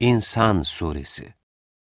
İnsan Suresi.